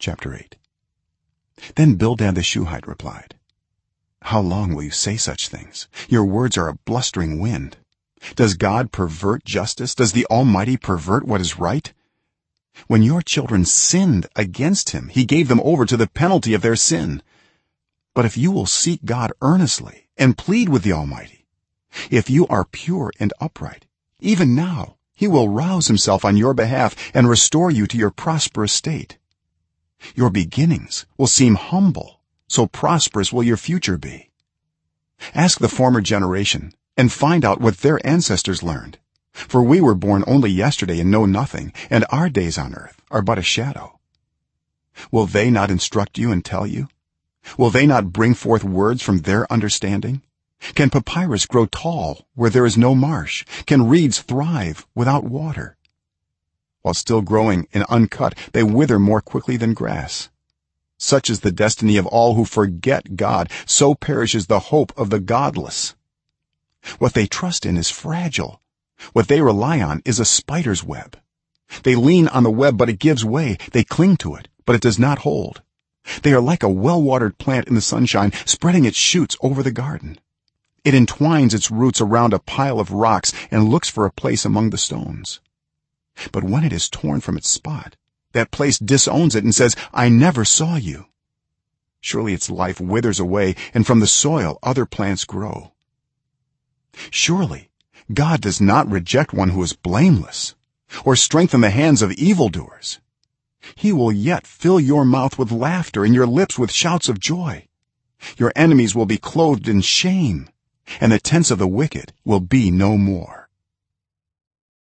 chapter 8 then bildad the shuhite replied how long will you say such things? Your words are a blustering wind. Does god pervert justice? Does the almighty pervert what is right? When your children sinned against him he gave them over to the penalty of their sin. But if you will seek god earnestly and plead with the almighty if you are pure and upright even now he will rouse himself on your behalf and restore you to your prosperous state your beginnings will seem humble so prosperous will your future be. Ask the former generation and find out what their ancestors learned. For we were born only yesterday and know nothing and our days on earth are but a shadow. Will they not instruct you and tell you? Will they not bring forth words from their understanding? Can papyrus grow tall where there is no marsh? Can reeds thrive without water while still growing and uncut they wither more quickly than grass. Such is the destiny of all who forget god. So perishes the hope of the godless. What they trust in is fragile. What they rely on is a spider's web. They lean on the web but it gives way. They cling to it but it does not hold. They are like a well-watered plant in the sunshine spreading its shoots over the garden. It entwines its roots around a pile of rocks and looks for a place among the stones but when it is torn from its spot that place disowns it and says i never saw you. Surely its life withers away and from the soil other plants grow. Surely god does not reject one who is blameless or strengthen the hands of evildoers. He will yet fill your mouth with laughter and your lips with shouts of joy. Your enemies will be clothed in shame and the tents of the wicked will be no more